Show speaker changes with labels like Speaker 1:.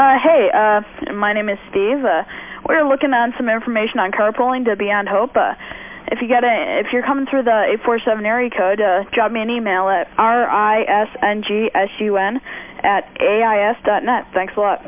Speaker 1: Uh, hey, uh, my name is Steve. Uh, we're looking on some information on carpooling to Beyond Hope. Uh, if you get a, if you're coming through the 847 area code, uh, drop me an email at risngsun at ais.net. Thanks a lot.